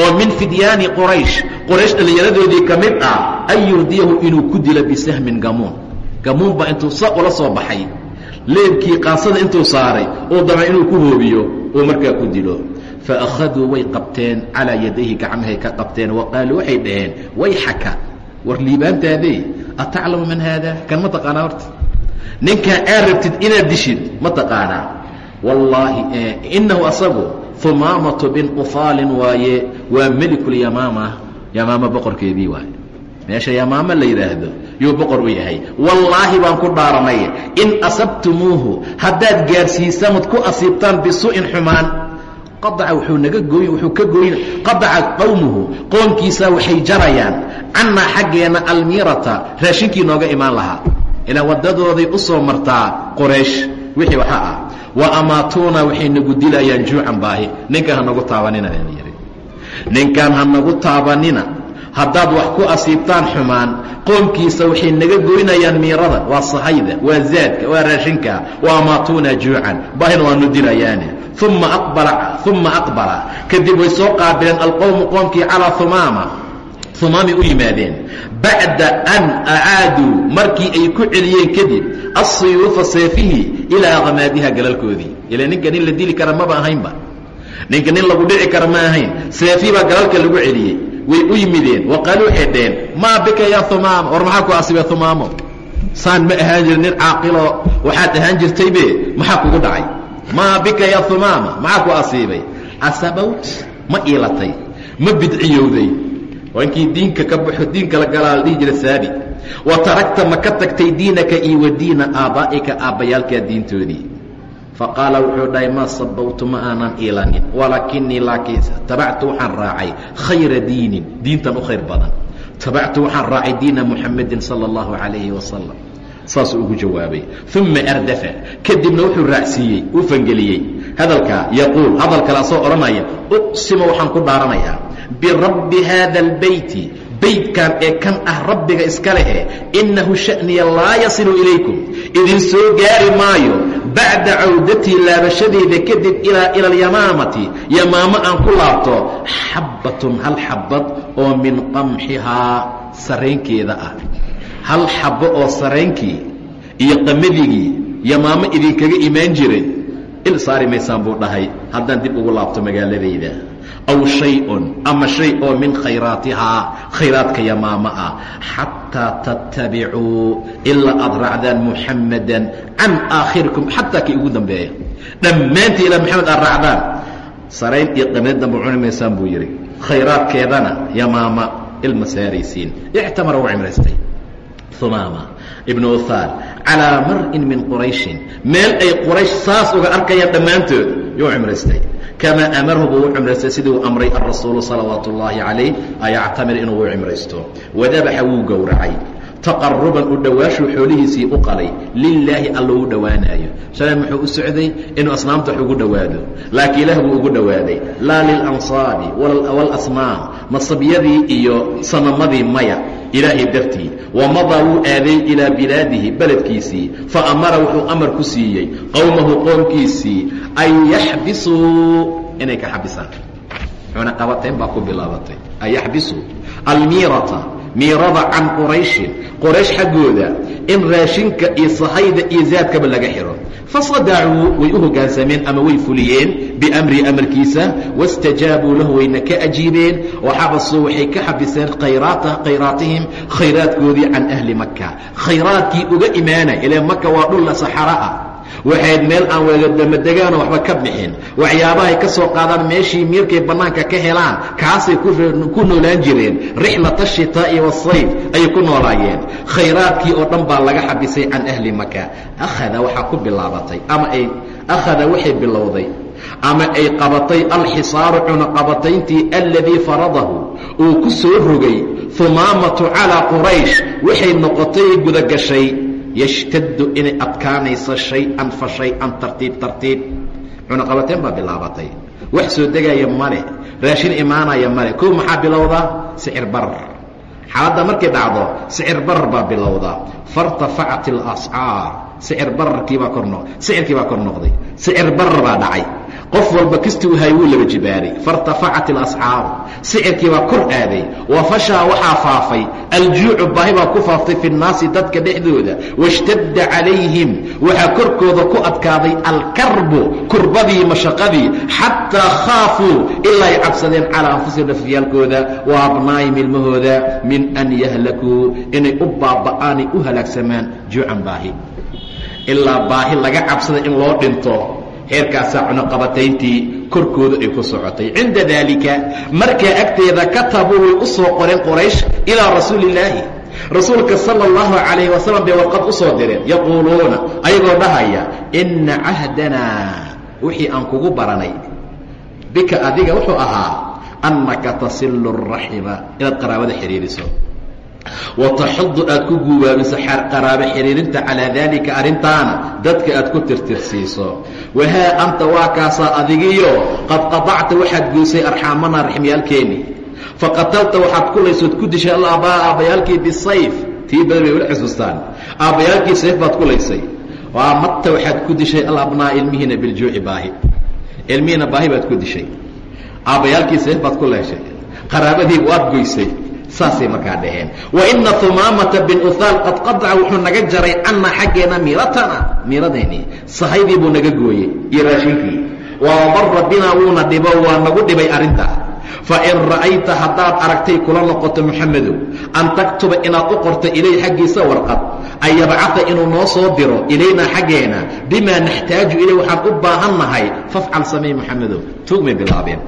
oo min fidyaani quraysh. Quraysh dhallinyaradoodii ka mid ah an yurdiyahu inuu ku dilo bisahmin gamuun. Gamuun baa intuu sa ula soo baxay. Leebkii qaasada intuu saaray uu damca inuu ku hoobiyo uu markaa ku dilo. Faakhaduu way qabteen calaa yadayhi gacmahay ka qabteen. Wa qaaluu waxay dhaheen wayxaka war liibaantaadee ataclamu man haada? Kan ma taqaanaa horta ninkaa aad rabtid inaad dishid ma taqaanaa. Wallaahi inahu asagu humaamatu bin ufaalin waaye waa melikulyamaama yamaama boqorkeedii waaye. Meesha yamaama la yidhaahdo yuu boqor u yahay. Wallaahi baan ku dhaaranay in asabtumuuhu haddaad gaadhsiisamad ku asiibtaan bisu'in xumaan qadaca wuxuu naga gooy wuxuu ka gooyn qadaca qowmuhu qoomkiisaa waxay jarayaan. Cannaa xaggeenna almiirata raashinkii nooga imaan lahaa ilaa waddadooday u martaa qoraysh wixii waxa ah wa amaatuuna waxay nagu dilayaan juucan baahi. Ninkan ha nagu taabanina yidhi. Ninkan ha nagu taabanina haddaad wax ku asiibtaan xumaan qoomkiisa waxay naga goynayaan miirada waa sahayda waa zaadka waa raashinka wa amaatuuna juucan baahina waanu dilayaane. Uma aqbala uma aqbala. Kadib way soo qaabileen alqowmu qoomkii calaa humaama humaamay u yimaadeen. Bacda an acaaduu markii ay ku celiyeen kadib asiyuufa seefihii ilaa khamaadiha galalkoodii. Ila ninka nin la dili kara maba ahaynba ninka nin lagu dhici kara ma ahayn. Seefii baa galaalka lagu celiyey. Way u yimideen. Wa qaaluu waxay dheheen maa bika ya humaamo war maxaa ku asiibay humaamo saan ma ahaan jirin nin caaqiloo waxaad ahaan jirtaybe maxaa kugu dhacay? Maa bika ya humaama maxaa ku asiibay casabawt ma iilatay ma bidciyowday waa inkii diinka ka baxo diinka la galaa la dhihi jira saabi wa taragta ma ka tagtay diinaka iyo wa diina aabbaa'ika aabbayaalkaa diintoodii. Faqaala wuxuu dhahay maa sabawtu ma aanan iilanin walaakinii laakiinse tabactu waxaan raacay khayra diinin. Diintan u khayr badan. Tabactu waxaan raacay diina muxamedin sala allahu calayhi wasalam saasuu ugu jawaabay. Uma ardafa. Kadibna wuxuu raacsiiyey uu fangeliyey hadalkaa yaquul hadal kale asoo odhanaya uqsima waxaan ku dhaaranayaa. Birabbi haada albeyti beydkan ee kan ah rabbiga iska lehe innahu sha'niya laa yasilu ilaykum. Idin soo gaari maayo bacda cawdatii laabashadeyda kadib ilaa ila alyamaamati yamaamo aan ku laabto xabbatun hal xabbad oo min qamxihaa sarraynkeeda ah. Hal xabbo oo sarraynkii iyo qamadigii yamaamo idinkaga imaan jiray il saari maysaan buu dhahay haddaan dib ugu laabto magaaladayda aw shay-un ama shay oo min khayraatihaa khayraadka yamaamo ah xataa tattabicuu ilaa aad raacdaan muxammadan can aakhirikum xataa kii ugu dambeeya. Dhammaantii ilaa maxamed aad raacdaan. Sarayn iyo qamad dambe cuni maysaan buu yidhi khayraadkeedana yamaama ilma saaraysiin. Ictamara wuu cimraystay umaama ibnu uhaal calaa mar-in min qurayshin. Meel ay quraysh saas uga arkayaan dhammaantood yuu cimraystay kamaa amarahu buu u cimraystay sidii uu amray arasuulu salawaatu ullaahi calayh ayactamir inuu u cimraysto wadabaxa wuu gowracay. Taqaruban u dhowaashuu xoolihiisii u qalay. Lilaahi alla u dhowaanaayo shalay muxuu u socday? Inuu asnaamta wax ugu dhowaado. Laakiin ilaah buu ugu dhowaaday laa lilansaabi walasnaam nasabyadii iyo sanamadii maya ilaahay dartii wamadaa wuu aaday ilaa bilaadihi beledkiisii fa amara wuxuu amar ku siiyey qowmahu qoomkiisii an yaxbisuu inay ka xabisaan. Cunaqabateen baa ku bilaabatay. An yaxbisuu almiirata miirada can qurayshin. Qoraysh xaggooda in raashinka iyo sahayda iyo zaadkaba laga xiro fasadacuu way u hoggaansameen ama way fuliyeen biamri amarkiisa waاstajaabuu lahu wayna ka ajiibeen waxabasuu waxay ka xabiseen khayraatihim khayraadkoodii can ahli maka khayraadkii uga imaanay ilaa maka waa dhulla saxara ah waxayd meel aan wadamadagaano waxba ka bixin. Waxyaabahay ka soo qaadaan meeshii miirkay bannaanka ka helaan kaasay ku noolaan jireen. Rixlata ashitaa'i wasayf ayay ku noolaayeen. Khayraadkii oo dhan baa laga xabisay can ahli maka akhada waxaa ku bilaabatay ama ay akhada waxay bilowday ama ay qabatay alxisaaru cunaqabatayntii aladii faradahu. Uu ku soo rogay humaamatu calaa quraysh. Waxay noqotay gudagashay yashtaddu inay adkaanayso shay-an fa shay-an tartiib tartiib cunaqabateen baa bilaabatay wax soo degaya male raashin imaanaya male kow maxaa bilowdaa sicir barar xaaladda markay dhacdo sicir barar baa bilowdaa fairtafacat alascaar sicir bararkiibaa kor no sicirkii baa kor noqday sicir barar baa dhacay qof walba kastuu hay wuu laba jibaaray. Fairtafacat alascaaru sicirkii baa kor aaday wa fashaa waxaa faafay aljuucu baahi baa ku faaftay fi nnaasi dadka dhexdooda. Washtadda calayhim. Waxaa korkooda ku adkaaday alkarbu kurbadii mashaqadii xataa khaafuu ilaa ay cabsadeen calaa anfusihim nafyaalkooda wa abnaa'ihim ilmahooda min an yahlakuu. Inay u baaba'aanay u halaagsamaan juucan baahi. Ilaa baahi laga cabsada in loo dhinto heerkaasaa cunaqabatayntii korkooda ay ku socotay. Cinda daalika markaa agteeda katabuu way u soo qoreen qoraysh ilaa rasuuli illaahi rasuulka sala allahu calayhi wasalam bay warqad u soo direen. Yaquuluuna ayagoo dhahaya inna cahdanaa wixii aan kugu baranay. Bika adiga wuxuu ahaa annaka tasilu raxima inaad qaraabada xidhiiriso wataxudu aad ku guubaabiso qaraabo xidhiirinta calaa daalika arrintaana dadka aad ku tirtirsiiso. Wahaa anta waa kaasaa adigiyo qad qadacta waxaad goysay arxaamanaa raxmyaalkeenni faqatalta waxaad kulaysood ku dishay alaabaa aabbayaalkii bisayf. Tii badan bay wala xusuustaan. Aabbayaalkii sayf baad kulaysay matta waxaad ku dishay alabnaa ilmihiina biljuuci baahi. Ilmihiina baahi baad ku dishay. Aabbayaalkii sayf baad ku leeshay qaraabadii waad goysay saasay markaa dhaheen. Waina humaamata bin uhaal qad qadaca wuxuu naga jaray canna xaggeena miiratana miiradeennii sahaydii buu naga gooyey iyo raashinkii. Waadara binaa wuuna dhibo waa nagu dhibay arrintaa fain ra'ayta haddaad aragtay kula noqoto muxamedow an taktuba inaad u qorto ilay xaggiisa warqad an yabcaa inuu noo soo diro ilaynaa xaggeena bimaa naxtaaju ilay waxaan u baahan nahay fafcal samey muxamedow tuugmay bilaabeen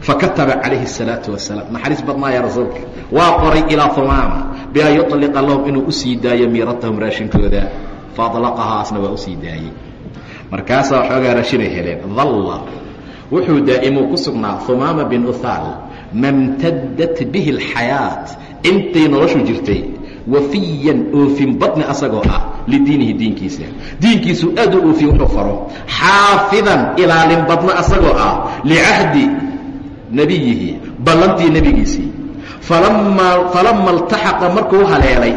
fakataba calayhi الsalaaةu wasalaam naxariis badnaaya rasuulka waa qoray ilaa humaama bian yuطliqa lahum inuu u sii daayo miiratahum raashinkooda faadlaqahaasna waa u sii daayey markaasaa waxoogaa raashinay heleen dalla wuxuu daa'imuu ku sugnaa humaama bin uhaal mamtadat bihi اlxayaaة intay noloshu jirtay wafiyan oofin badni asagoo ah lidiinihi diinkiisa diinkiisuu aad u oofiye wuxuu faro xaafidan ilaalin badna asagoo ah licahdi nebiyihi ballantii nebigiisii falama اltaxaqa markuu haleelay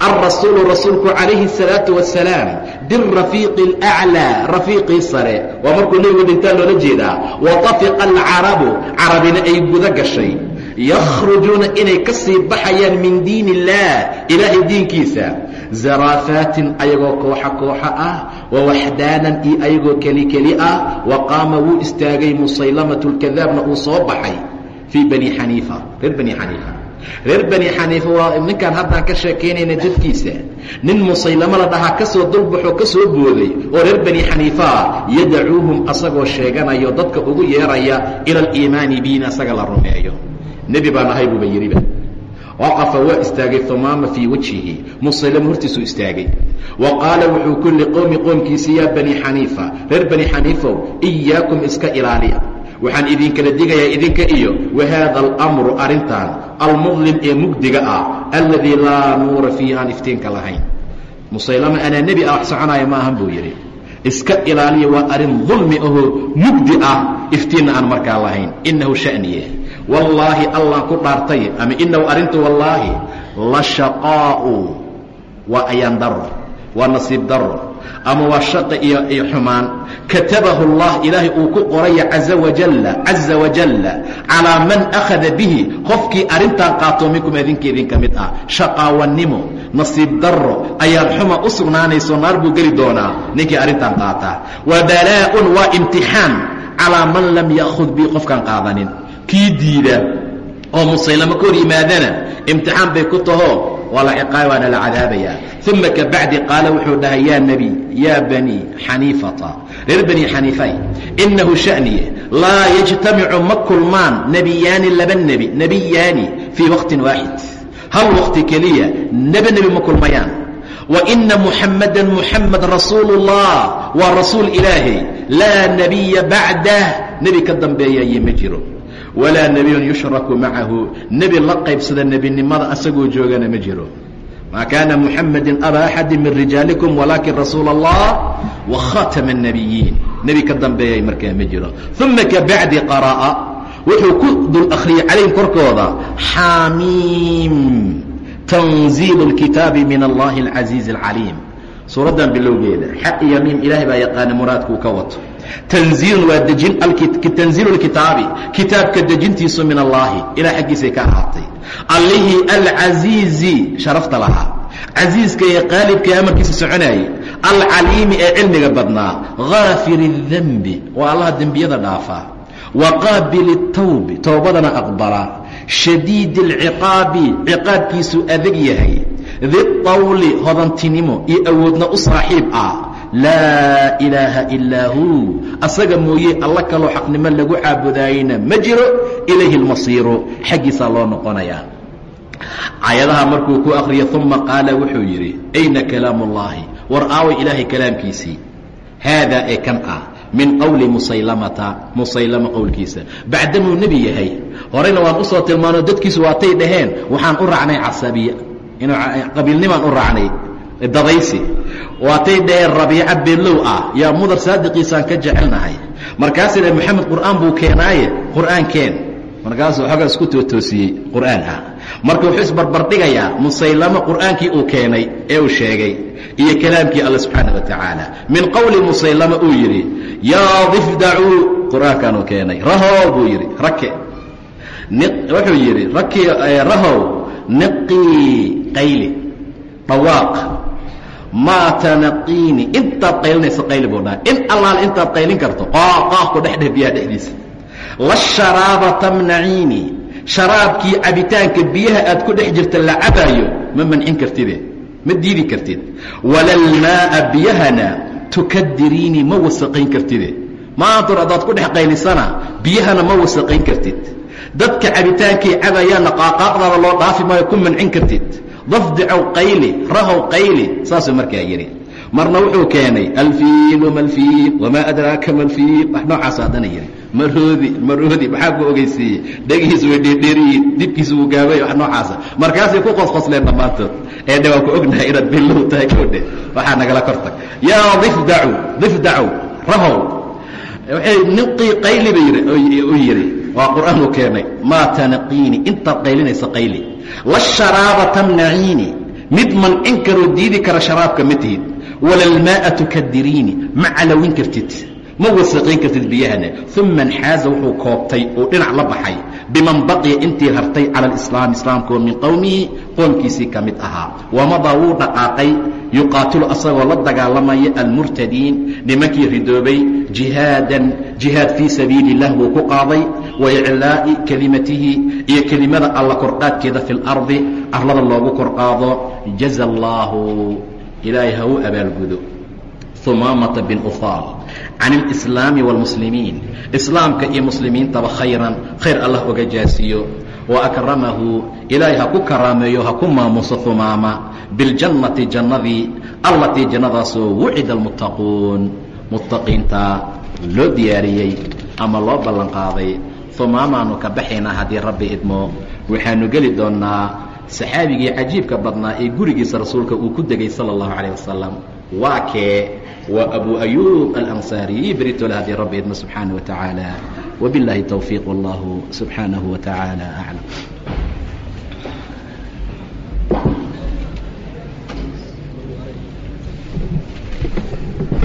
alrasuulu rasuulku calayhi الsalaaةu wasalaam birafiiqi اlأclىa rafiiqii sare waa markuu nebigu dhintaa loola jeedaa watafiqa alcarabu carabina ay guda gashay yakhrujuuna inay ka sii baxayaan min diin اllah ilaahay diinkiisa zaraafaatin ayagoo kooxa kooxa ah wawaxdaanan iyo ayagoo keli keli ah wa qaama wuu istaagay musaylamatu اlkadaabna uu soo baxay fii bani xaniifa. Reer bani xaniifa. Reer bani xaniifa waa ninkaan haddaan ka sheekaynayna dadkiisa nin musaylamo la dhahaa ka soo dulbaxoo ka booday oo reer bani xaniifaa yadacuuhum asagoo sheeganayo dadka ugu yeeraya ila aliimaani biin asaga la rumeeyo. Nebi baan ahay buuba yidhiba waqafa waa istaagay humaama fii wajhihi musaylamo hortiisuu istaagay wa qaala wuxuu ku li qowmi qoomkiisi yaa bani xaniifa reer bani xaniifow iyaakum iska ilaaliya waxaan idinkala digayaa idinka iyo wahaada alamru arrintan almudlim ee mugdiga ah alladii laa nuura fiihi aan iftiinka lahayn musaylama anaa nebi ah soconaya ma ahan buu yidhi iska ilaaliya waa arrin dulmi ahoo mugdi ah iftiinna aan markaa lahayn. Innahu sha'niye wallaahi allaan ku dhaartay ama inahu arrintu wallaahi la shaqaa'u waa ayaan daro waa nasiib daro ama waa shaqa iyo iyo xumaan. Katabahu اllah ilaahay uu ku qoraya caza wajalla caza wajalla calaa man akhada bihi qofkii arrintan qaato minkum idinka idinka mid ah shaqaawannimo nasiib daro ayaan xuma u sugnaanayso naar buu geli doonaa. Ninkii arrintan qaata. Wa balaaءun waa imtixaan calaa man lam ya'khud bihi qofkaan qaadanin. Kii diida oo musaylamo ka hor yimaadana imtixaan bay ku taho waa waana la cadaabayaa. Uma kabacdi qaala wuxuu dhahay yaa nebi yaa bani xaniifata reer bani xaniifay innahu sha'niye laa yajtamicu ma kulmaan nebiyaani laba nebi nebiyaani fii waqtin waaxid hal waqti keliya neba nebi ma kulmayaan wa ina muxammadan muxamed rasuulu اllah waa rasuul ilaahay laa nebiya bacdah nebi ka dambeeyaye ma jiro walaa nebiyun yushraku macahu nebi la qaybsada nebinimada asagoo joogana ma jiro maa kaana muxamedin aba axadi min rijaalikum walaakin rasuula allah wa khaatama الnabiyiin nebi ka dambeeyay markaa ma jiro uma kabacdi qara'a wuxuu ku dul akhriyey calayhim korkooda xamiim tanziil اlkitaabi min allahi اlcaziizi اlcaliim suuraddan bilowgeeda xaq iyo miim ilaahay baa yaqaana muraadkuu ka wato tanziilun waa dejin tanziilu lkitaabi kitaabka dejintiisu min allaahi ilah xaggiisay ka ahaatay allihii alcasiizi sharafta lahaa casiiska ee qaalibka ee amarkiisa soconaayey alcaliimi ee cilmiga badnaa haafir اdenbi waa allaha dembiyada dhaafaa wa qaabili اtawbi towbadana aqbala shadiid اlciqaabi ciqaabkiisu adag yahay diطawli hodantinimo iyo awoodna u saaxiib ah laa ilaaha ilaa huu asaga mooye alla kaloo xaqnimo lagu caabudaayeyna ma jiro ilayhi اlmasiiru xaggiisaa loo noqonayaa ayadaha markuu ku akriya uma qaala wuxuu yidhi ayna kalaamu اllahi war aaway ilaahay kalaamkiisii haadaa ee kan ah min qowli musaylamata musaylama qowlkiisa. Bacdamuu nebi yahay. Horeyna waan u soo tilmaano dadkiisu waatay dhaheen waxaan u raacnay casabiya. Inuu qabiilnimaan u raacnay dadaysi waatay dhaheen rabiica beelow ah yaa mudar saadiqiisaan ka jecelnahay. Markaasay dhaheen moxamed qur'aan buu keenaaye qur'aan keen. Markaasuu xoogaa isku tootoosiyey qur'aan ah. Marka wuxuu isbarbardhigayaa musaylamo qur'aankii uu keenay ee uu sheegay iyo kalaamkii alla subxaana wa tacaala min qowli musaylama uu yidhi yaa difdacuu qur'aankaanuu keenay rahow buu yidhi rake wuxuu yidhi raki rahow niqii qayli dhawaaq. Maa tanaqiini intaad qaylinayso qayli buu dhaha in allaale intaad qaylin karto qooqooh ku dhex dheh biyaha dhexdiisa. La sharaaba tamnaciini sharaabkii cabitaanka biyaha aad ku dhex jirta la cabaayo ma mancin kartide ma diidi kartid. Walalmaaa biyahana tukadiriini ma wasaqayn kartide maantur haddaad ku dhex qaylisana biyahana ma wasaqayn kartid. Dadka cabitaankay cabayaanna qaaqaaqdaada loo dhaafi maayo ku mancin kartid. Dafdicow qayli rahow qayli saasuu markaa yidhi marna wuxuu keenay alfiilu malfiil wamaa adraaka malfiil. Wax noocaas haddana yidhi maroodi maroodi maxaa ku ogeysiiyey? Dhegihiisu way dheerdheeriyiin dibkiisu wuu gaabay wax noocaasa markaasay ku qosqosleen dhammaantood. Ee dhe waan ku ognahay inaad billow tahay koodhe waxaa nagala kortag. Yaa difdacu difdacu rahow. Waxay niqii qayli ba u yidhi waa qur'aan uu keenay maa tanaqiini intaad qaylinaysa qayli. La sharaaba tamnaciini mid mancin karoo diidi kara sharaabka ma tihid walalmaaa tukadiriini ma calawin kartid ma wasaqayn kartid biyahana uma nxaaza wuxuu koobtay uu dhinac la baxay biman baqiya intii hartay cala alislaam islaamkoo min qowmihi qoomkiisii ka mid ahaa. Wamadaa wuu dhaqaaqay yuqaatilu asagoo la dagaalamaya almurtadiin nimankii ridoobay jihaadan jihaad fii sabiili اllah buu ku qaaday wa iclaa'i kelimatihi iyo kelimada alla korqaadkeeda fi اlardi arlada loogu korqaado jaza allaahu ilaahay ha u abaalgudo humaamata bin ufaal can alislaami wاlmuslimiin islaamka iyo muslimiintaba khayran khayr allah oga jaasiyo wa akramahu ilaahay ha ku karaameeyo ha ku maamuso humaama biاljannati jannadii allatii jannadaasoo wucida almuttaquun muttaqiinta loo diyaariyey ama loo ballan qaaday humaamaanu ka baxaynaa haddii rabbi idmo waxaanu geli doonnaa saxaabigii cajiibka badnaa ee gurigiisa rasuulka uu ku degay sala اllahu calayh wasalam waa kee? Waa abu ayuub alansaariy beritole haddii rabbi subxaana wa tacaala wbiاllahi towfiiq wallahu subxaanahu wa tacaala aclam